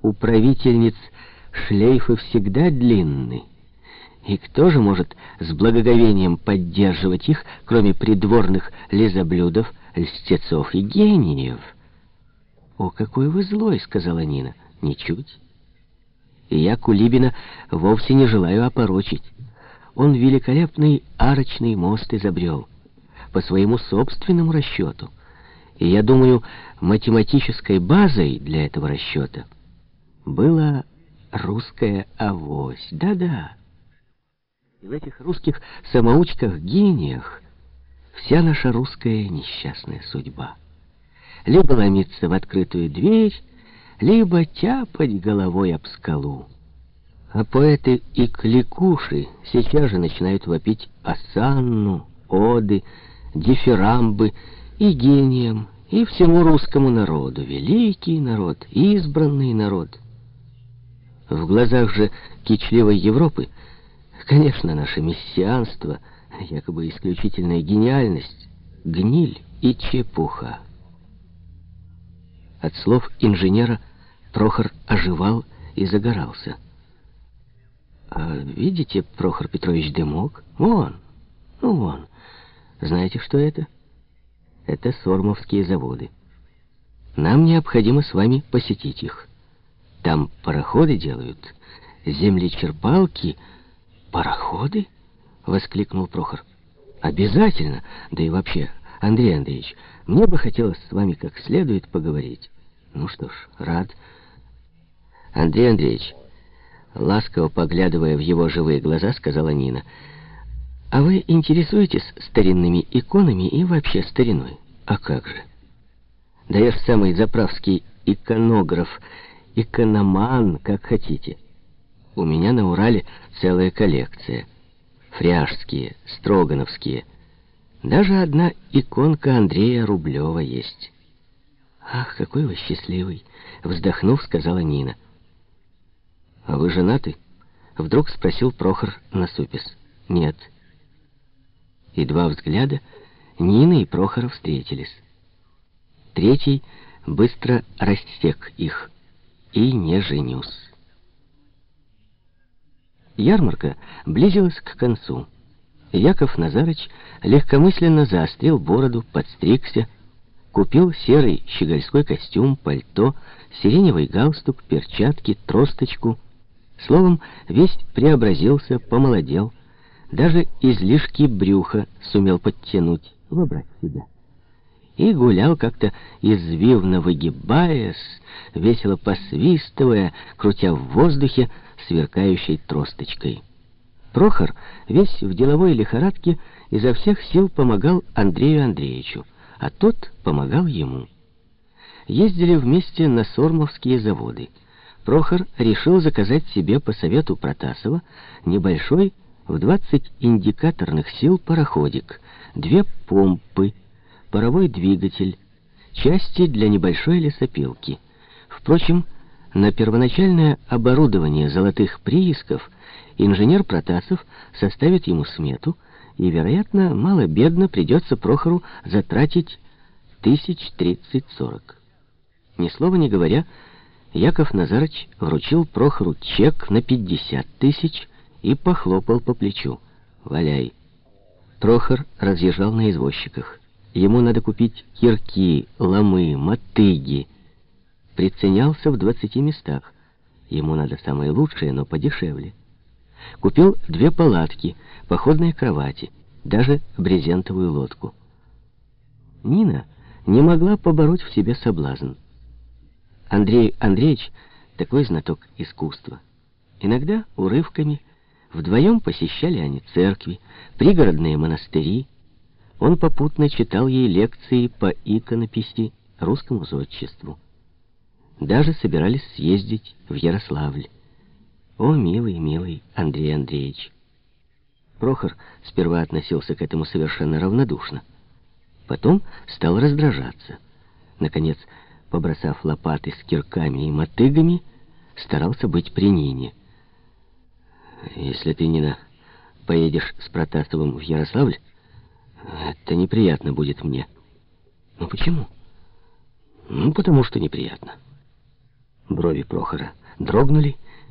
У правительниц шлейфы всегда длинны. И кто же может с благоговением поддерживать их, кроме придворных лизоблюдов, льстецов и гениев? «О, какой вы злой!» — сказала Нина. «Ничуть. И я Кулибина вовсе не желаю опорочить. Он великолепный арочный мост изобрел, по своему собственному расчету. И я думаю, математической базой для этого расчета была русская авось. Да-да. И в этих русских самоучках-гениях вся наша русская несчастная судьба. Либо ломиться в открытую дверь, либо тяпать головой об скалу. А поэты и кликуши сейчас же начинают вопить осанну, оды, дифирамбы и гением, и всему русскому народу. Великий народ, избранный народ. В глазах же кичливой Европы Конечно, наше мессианство, якобы исключительная гениальность, гниль и чепуха. От слов инженера Прохор оживал и загорался. А видите, Прохор Петрович, дымок? Вон, ну вон. Знаете, что это? Это Сормовские заводы. Нам необходимо с вами посетить их. Там пароходы делают, землечерпалки — «Пароходы?» — воскликнул Прохор. «Обязательно! Да и вообще, Андрей Андреевич, мне бы хотелось с вами как следует поговорить. Ну что ж, рад». Андрей Андреевич, ласково поглядывая в его живые глаза, сказала Нина, «А вы интересуетесь старинными иконами и вообще стариной? А как же? Да я ж самый заправский иконограф, икономан, как хотите». У меня на Урале целая коллекция. Фряжские, строгановские. Даже одна иконка Андрея Рублева есть. «Ах, какой вы счастливый!» — вздохнув, сказала Нина. «А вы женаты?» — вдруг спросил Прохор насупис. «Нет». И два взгляда Нина и Прохор встретились. Третий быстро рассек их. «И не женюсь». Ярмарка близилась к концу. Яков Назарыч легкомысленно заострил бороду, подстригся, купил серый щегольской костюм, пальто, сиреневый галстук, перчатки, тросточку. Словом, весь преобразился, помолодел, даже излишки брюха сумел подтянуть, вобрать себя. И гулял как-то извивно выгибаясь, весело посвистывая, крутя в воздухе, сверкающей тросточкой. Прохор, весь в деловой лихорадке, изо всех сил помогал Андрею Андреевичу, а тот помогал ему. Ездили вместе на Сормовские заводы. Прохор решил заказать себе по совету Протасова небольшой в 20 индикаторных сил пароходик, две помпы, паровой двигатель, части для небольшой лесопилки. Впрочем, на первоначальное оборудование золотых приисков инженер Протасов составит ему смету, и, вероятно, мало-бедно придется Прохору затратить тысяч тридцать-сорок. Ни слова не говоря, Яков Назарыч вручил Прохору чек на пятьдесят тысяч и похлопал по плечу. «Валяй». Прохор разъезжал на извозчиках. Ему надо купить кирки, ломы, мотыги, приценялся в двадцати местах. Ему надо самое лучшее, но подешевле. Купил две палатки, походные кровати, даже брезентовую лодку. Нина не могла побороть в себе соблазн. Андрей Андреевич такой знаток искусства. Иногда урывками вдвоем посещали они церкви, пригородные монастыри. Он попутно читал ей лекции по иконописи русскому зодчеству. Даже собирались съездить в Ярославль. О, милый, милый Андрей Андреевич! Прохор сперва относился к этому совершенно равнодушно. Потом стал раздражаться. Наконец, побросав лопаты с кирками и мотыгами, старался быть при Нине. «Если ты, Нина, поедешь с Протасовым в Ярославль, это неприятно будет мне». «Ну почему?» «Ну, потому что неприятно». Брови Прохора дрогнули,